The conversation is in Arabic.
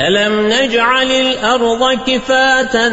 ألم نجعل الأرض كفاتا